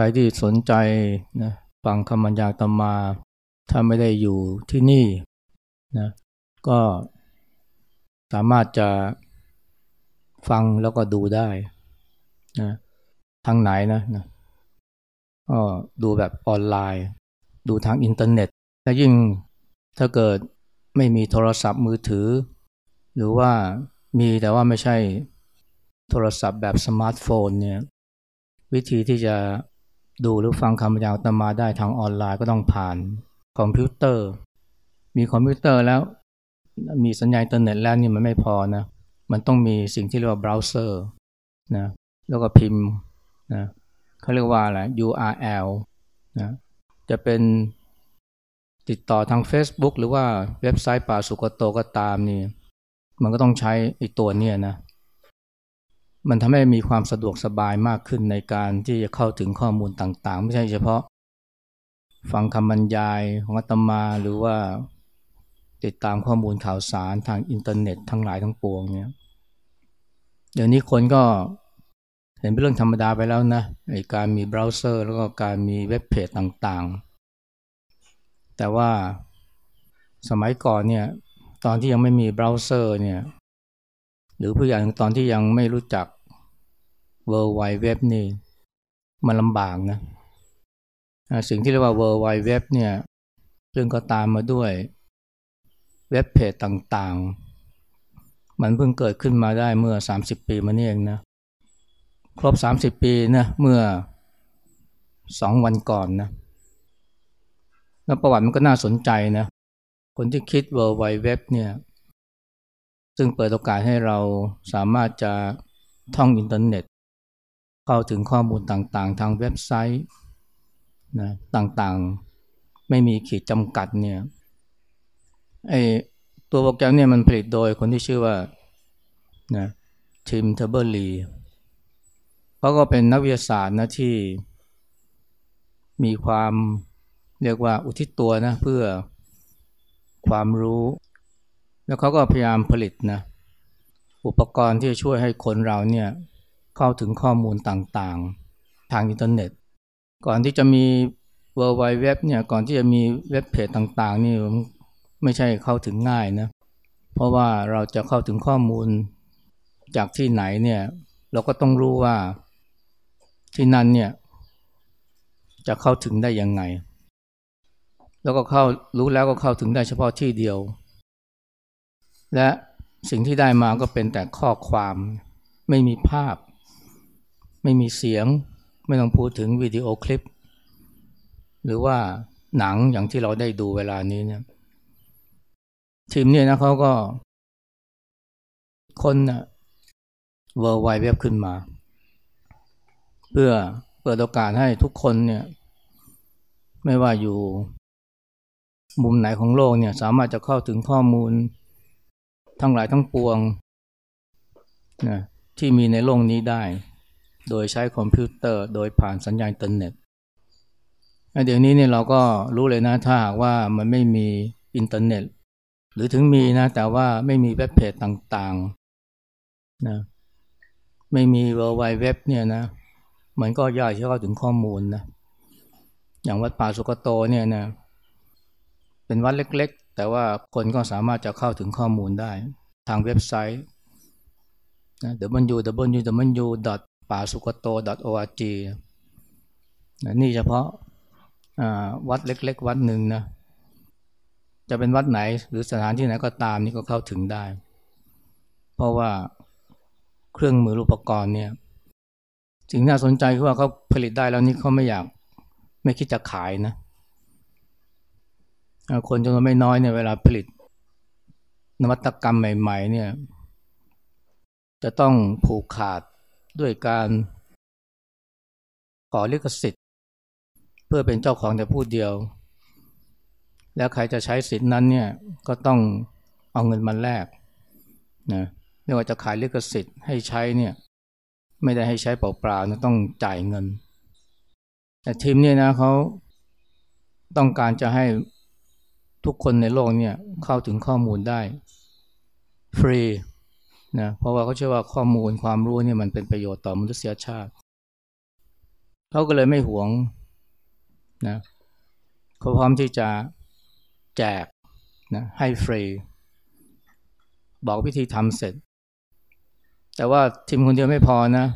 รที่สนใจนะฟังคำบรรยายตมา ถ้าไม่ได้อยู่ที่นี่นะก็สามารถจะฟังแล้วก็ดูได้นะทางไหนนะนะก็ดูแบบออนไลน์ ดูทางอินเทอร์เน็ตและยิ่งถ้าเกิดไม่มีโทรศัพท์มือถือ หรือว่ามีแต่ว่าไม่ใช่โทรศัพท์แบบสมาร์ทโฟนเนี่ยวิธีที่จะ ดูหรือฟังคำบรรยายอาตมาได้ทางออนไลน์ก็ต้องผ่านคอมพิวเตอร์ มีคอมพิวเตอร์แล้ว มีสัญญาณอินเทอร์เน็ตแล้วนี่มันไม่พอนะ มันต้องมีสิ่งที่เรียกว่าเบราว์เซอร์นะแล้วก็พิมพ์นะเขาเรียกว่าอะไร URL นะจะเป็นติดต่อทาง Facebook หรือว่าเว็บไซต์ป่าสุคะโตก็ตามนี่ มันก็ต้องใช้ไอ้ตัวเนี่ยนะ มันทำให้มีความสะดวกสบายมากขึ้นในการที่จะเข้าถึงข้อมูลต่างๆ ไม่ใช่เฉพาะ ฟังคำบรรยายของอาตมาหรือว่าติดตามข้อมูลข่าวสารทางอินเทอร์เน็ตทั้งหลายทั้งปวงเนี่ยเดี๋ยวนี้คนก็เห็นเป็นเรื่องธรรมดาไปแล้วนะในการมีเบราว์เซอร์ แล้วก็การมีเว็บเพจต่างๆ แต่ว่าสมัยก่อนเนี่ยตอนที่ยังไม่มีเบราว์เซอร์เนี่ยหรือผู้ใหญ่ตอนที่ยังไม่รู้จัก World Wide Web นี่มันลำบากนะสิ่งที่เรียกว่า World Wide Web เนี่ยซึ่งก็ตามมาด้วยเว็บเพจต่างๆ มันเพิ่งเกิดขึ้นมาได้เมื่อ 30 ปีมานี่เองนะครบ 30 ปีนะเมื่อ 2 วันก่อนนะแล้วประวัติมันก็น่าสนใจนะคนที่คิด World Wide Web เนี่ยซึ่งเปิดโอกาสให้เราสามารถจะท่องอินเทอร์เน็ต เข้าถึงข้อมูลต่างๆ ทางเว็บไซต์นะต่างๆ ไม่มีขีดจำกัดเนี่ยไอตัวโปรแกรมเนี่ยมันผลิตโดยคนที่ชื่อว่านะทิม เบอร์เนอร์ส-ลีเขาก็เป็นนักวิทยาศาสตร์นะที่มีความเรียกว่าอุทิศตัวนะเพื่อความรู้ แล้วเขาก็พยายามผลิตนะอุปกรณ์ที่จะช่วยให้คนเราเนี่ย เข้าถึงข้อมูลต่างๆ ทางอินเทอร์เน็ต ก่อนที่จะมี World Wide Web เนี่ยก่อนที่จะมีเว็บเพจต่างๆนี่ไม่ใช่เข้าถึงง่ายนะเพราะว่าเราจะเข้าถึงข้อมูลจากที่ไหนเนี่ยเราก็ต้องรู้ว่าที่นั่นเนี่ยจะเข้าถึงได้ยังไง แล้วก็เข้ารู้แล้วก็เข้าถึงได้เฉพาะที่เดียว และสิ่งที่ได้มาก็เป็นแต่ข้อความไม่มีภาพ ไม่มีเสียง ไม่ต้องพูดถึงวิดีโอคลิป หรือว่าหนังอย่างที่เราได้ดูเวลานี้เนี่ยทีมเนี่ยนะเขาก็ค้นนะ World Wide Web ขึ้นมา เพื่อเปิดโอกาสให้ทุกคนเนี่ย ไม่ว่าอยู่มุมไหนของโลกเนี่ย สามารถจะเข้าถึงข้อมูล ทั้งหลายทั้งปวงนะที่มีในโลกนี้ได้ โดยใช้คอมพิวเตอร์โดยผ่านสัญญาณอินเทอร์เน็ตเดี๋ยวนี้เนี่ยเราก็รู้เลยนะถ้าหากว่ามันไม่มีอินเทอร์เน็ต หรือถึงมีนะแต่ว่าไม่มีเว็บเพจต่างๆนะไม่มี World Wide Web เนี่ยนะมันก็ยากที่จะเข้าถึงข้อมูลนะอย่างวัดป่าสุกโตเนี่ยนะเป็นวัดเล็กๆ แต่ว่าคนก็สามารถจะเข้าถึงข้อมูลได้ ทางเว็บไซต์นะ www. ป่าสุกโต .org นี่เฉพาะวัดเล็ก ๆ วัดหนึ่งนะจะเป็นวัดไหนหรือสถานที่ไหนก็ตามนี่ก็เข้าถึงได้ เพราะว่าเครื่องมืออุปกรณ์เนี่ยสิ่งน่าสนใจคือว่าเขาผลิตได้แล้วนี่เขาไม่อยากไม่คิดจะขายนะคนจำนวนไม่น้อยเนี่ยเวลาผลิต นวัตกรรมใหม่ ๆ เนี่ย จะต้องผูกขาด ด้วยการขอลิขสิทธิ์ เพื่อเป็นเจ้าของแต่ผู้เดียว แล้วใครจะใช้สิทธินั้นเนี่ยก็ต้องเอาเงินมาแลกนะไม่ว่าจะขายลิขสิทธิ์ให้ใช้เนี่ยไม่ได้ให้ใช้เปล่าๆนะต้องจ่ายเงิน แต่ทีมเนี่ยนะเขาต้องการจะให้ทุกคนในโลกเนี่ยเข้าถึงข้อมูลได้ฟรี นะเพราะว่าเขาเชื่อว่าข้อมูลความรู้เนี่ยมันเป็นประโยชน์ต่อมนุษยชาติเขาก็เลยไม่หวงนะเขาพร้อมที่จะแจกนะให้ฟรี บอกวิธีทำเสร็จ แต่ว่าทีมคนเดียวไม่พอนะ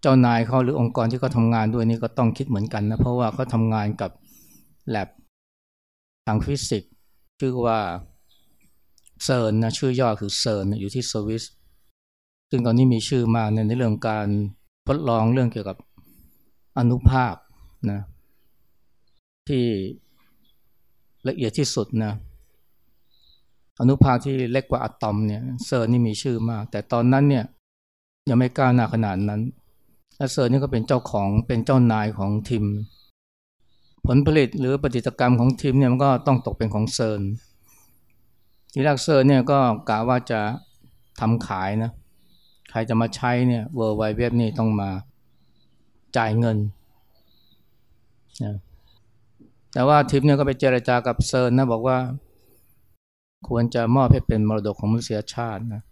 เจ้านายเขาหรือองค์กรที่เขาทำงานด้วยนี่ก็ต้องคิดเหมือนกันนะ เพราะว่าเขาทำงานกับแลบทางฟิสิกส์ชื่อว่า เซิร์นนะชื่อย่อคือเซิร์นอยู่ที่สวิสซึ่งตอนนี้มีชื่อมากในเรื่องการทดลองเรื่องเกี่ยวกับอนุภาคนะที่ละเอียดที่สุดนะอนุภาคที่เล็กกว่าอะตอมเนี่ยเซิร์นนี่มีชื่อมาก แต่ตอนนั้นเนี่ยยังไม่ก้าวหน้าขนาดนั้นและเซิร์นนี่ก็เป็นเจ้าของเป็นเจ้านายของทิมผลผลิตหรือประดิษฐกรรมของทิมเนี่ยมันก็ต้องตกเป็นของเซิร์น ทีแรกเซิร์นเนี่ยก็กะว่าจะทำขายนะ ใครจะมาใช้เนี่ย World Wide Web นี่ต้องมาจ่ายเงินนะแต่ว่าทิมเนี่ยก็ไปเจรจากับเซิร์นนะบอกว่า ควรจะมอบให้เป็นมรดกของมนุษยชาตินะ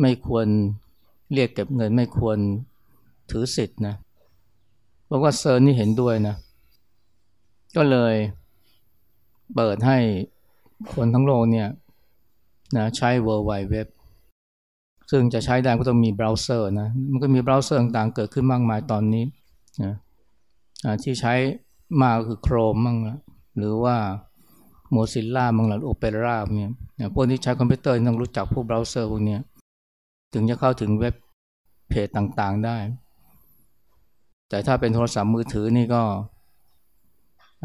ไม่ควรเรียกเก็บเงิน ไม่ควรถือสิทธิ์นะปรากฏว่าเซิร์นนี่เห็นด้วยนะ ก็เลยเปิดให้ คนทั้งโลกเนี่ยนะใช้ World Wide Web ซึ่งจะใช้ได้ก็ต้องมีเบราว์เซอร์นะมันก็มีเบราว์เซอร์ต่างๆเกิดขึ้นมากมายตอนนี้นะที่ใช้มากคือ Chrome มั่งละหรือว่า Mozilla มั่งละ Opera เนี่ยพวกที่ใช้คอมพิวเตอร์ต้องรู้จักพวกเบราว์เซอร์พวกนี้ถึงจะเข้าถึงเว็บเพจต่างๆได้ แต่ถ้าเป็นโทรศัพท์มือถือนี่ก็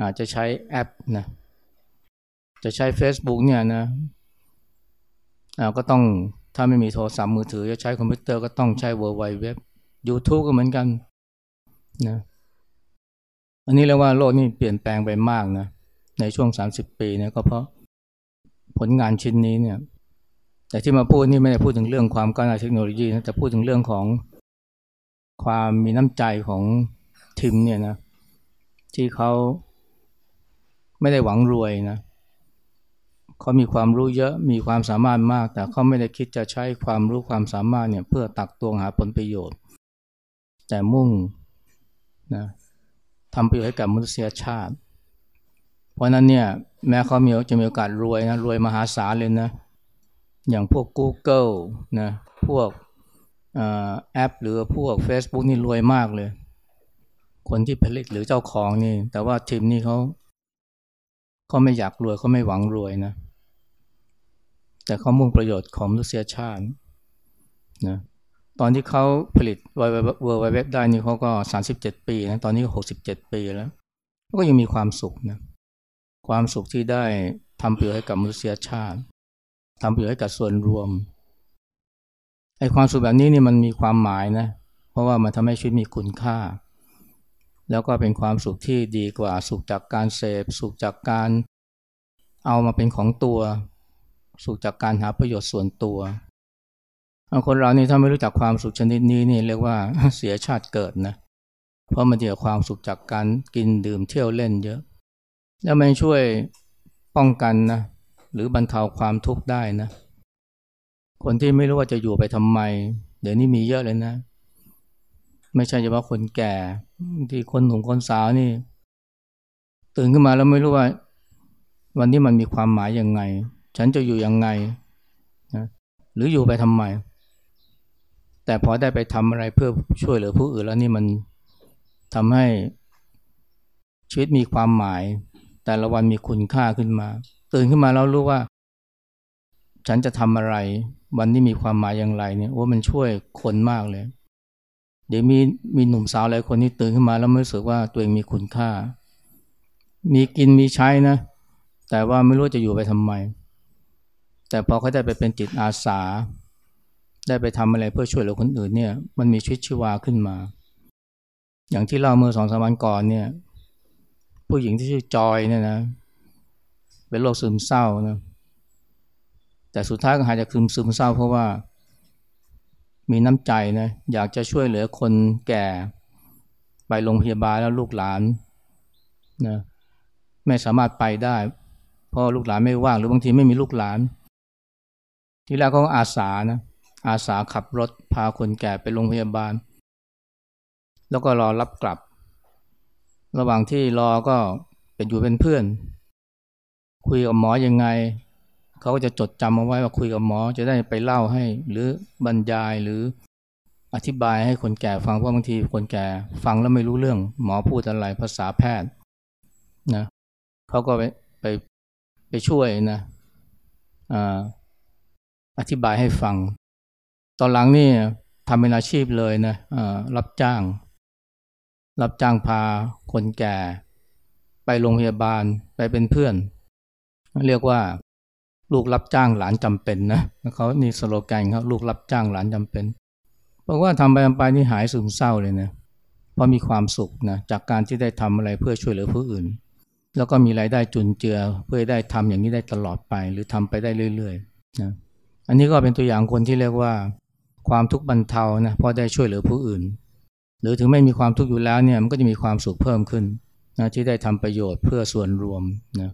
อาจจะใช้แอปนะ จะใช้ Facebook เนี่ยนะก็ต้องถ้าไม่มีโทรศัพท์มือถือจะใช้คอมพิวเตอร์ก็ต้องใช้ World Wide Web YouTube ก็เหมือนกันนะอันนี้เรียกว่าโลกนี่เปลี่ยนแปลงไปมากนะในช่วง 30 ปีเนี่ยก็เพราะผลงานชิ้นนี้เนี่ย แต่ที่มาพูดนี่ไม่ได้พูดถึงเรื่องความก้าวหน้าเทคโนโลยีนะแต่พูดถึงเรื่องของความมีน้ำใจของทีมเนี่ยนะที่เขาไม่ได้หวังรวยนะเขามีความรู้เยอะมีความสามารถมาก แต่เขาไม่ได้คิดจะใช้ความรู้ความสามารถเนี่ยเพื่อตักตวงหาผลประโยชน์ แต่มุ่งนะทำประโยชน์ให้กับมนุษยชาติ เพราะนั้นเนี่ยแม้เขามีจะมีโอกาสรวยนะรวยมหาศาลเลยนะอย่างพวก Google นะพวกแอปหรือพวก Facebook นี่รวยมากเลย คนที่ผลิตหรือเจ้าของนี่ แต่ว่าทิมนี่เขาเขาไม่อยากรวยเขาไม่หวังรวยนะ แต่เขามุ่งประโยชน์ของมนุษยชาตินะตอนที่เขาผลิต World Wide Web ได้นี่เขาก็สามสิบเจ็ดปีนะตอนนี้ก็หกสิบเจ็ดปีแล้วก็ยังมีความสุขนะความสุขที่ได้ทำประโยชน์ให้กับมนุษยชาติทำประโยชน์ให้กับส่วนรวมไอ้ความสุขแบบนี้นี่มันมีความหมายนะ เพราะว่ามันทำให้ชีวิตมีคุณค่า แล้วก็เป็นความสุขที่ดีกว่าสุขจากการเสพ สุขจากการเอามาเป็นของตัว สุขจากการหาประโยชน์ส่วนตัวคนเรานี่ถ้าไม่รู้จักความสุขชนิดนี้นี่เรียกว่าเสียชาติเกิดนะ เพราะมันเดียวความสุขจากการกินดื่มเที่ยวเล่นเยอะ แล้วมันช่วยป้องกันนะหรือบรรเทาความทุกข์ได้นะ คนที่ไม่รู้ว่าจะอยู่ไปทำไม เดี๋ยวนี้มีเยอะเลยนะ ไม่ใช่เฉพาะคนแก่ที่คนหนุ่มคนสาวนี่ ตื่นขึ้นมาแล้วไม่รู้ว่า วันนี้มันมีความหมายยังไง ฉันจะอยู่ยังไงนะหรืออยู่ไปทำไม แต่พอได้ไปทำอะไรเพื่อช่วยเหลือผู้อื่นแล้วนี่มันทำให้ชีวิตมีความหมาย แต่ละวันมีคุณค่าขึ้นมา ตื่นขึ้นมาแล้วรู้ว่า ฉันจะทำอะไร วันนี้มีความหมายอย่างไรเนี่ยว่ามันช่วยคนมากเลย เดี๋ยวมีมีหนุ่มสาวหลายคนที่ตื่นขึ้นมาแล้วไม่รู้สึกว่าตัวเองมีคุณค่า มีกินมีใช้นะ แต่ว่าไม่รู้จะอยู่ไปทำไม แต่พอเขาได้ไปเป็นจิตอาสา ได้ไปทำอะไรเพื่อช่วยเหลือคนอื่นเนี่ย มันมีชีวิตชีวาขึ้นมา อย่างที่เล่าเมื่อสองสามวันก่อนเนี่ย ผู้หญิงที่ชื่อจอยเนี่ยนะ เป็นโรคซึมเศร้านะ แต่สุดท้ายก็หายจากซึมซึมเศร้า เพราะว่า มีน้ำใจนะ อยากจะช่วยเหลือคนแก่ ไปโรงพยาบาลแล้วลูกหลานนะไม่สามารถไปได้ เพราะลูกหลานไม่ว่างหรือบางทีไม่มีลูกหลาน ที่แรกเขาอาสานะอาสาขับรถพาคนแก่ไปโรงพยาบาล แล้วก็รอรับกลับ ระหว่างที่รอก็เป็นอยู่เป็นเพื่อน คุยกับหมอยังไง เขาก็จะจดจำเอาไว้ว่าคุยกับหมอจะได้ไปเล่าให้ หรือบรรยายหรืออธิบายให้คนแก่ฟังเพราะบางทีคนแก่ฟังแล้วไม่รู้เรื่อง หมอพูดอะไรภาษาแพทย์นะเขาก็ไปไปไปช่วยนะอ่า อธิบายให้ฟัง ตอนหลังนี่ทำเป็นอาชีพเลยนะรับจ้าง รับจ้างพาคนแก่ ไปโรงพยาบาลไปเป็นเพื่อน เรียกว่า ลูกรับจ้างหลานจำเป็นนะเขานี่สโลแกนเขาลูกรับจ้างหลานจำเป็นเพราะว่าทำไปทำไปนี่หายซึมเศร้าเลยนะเพราะมีความสุขนะจากการที่ได้ทำอะไรเพื่อช่วยเหลือผู้อื่น แล้วก็มีรายได้จุนเจือเพื่อได้ทำอย่างนี้ได้ตลอดไป หรือทำไปได้เรื่อยๆนะ อันนี้ก็เป็นตัวอย่างคนที่เรียกว่าความทุกข์บรรเทานะพอได้ช่วยเหลือผู้อื่น หรือถึงไม่มีความทุกข์อยู่แล้วเนี่ยมันก็จะมีความสุขเพิ่มขึ้นนะที่ได้ทำประโยชน์เพื่อส่วนรวมนะ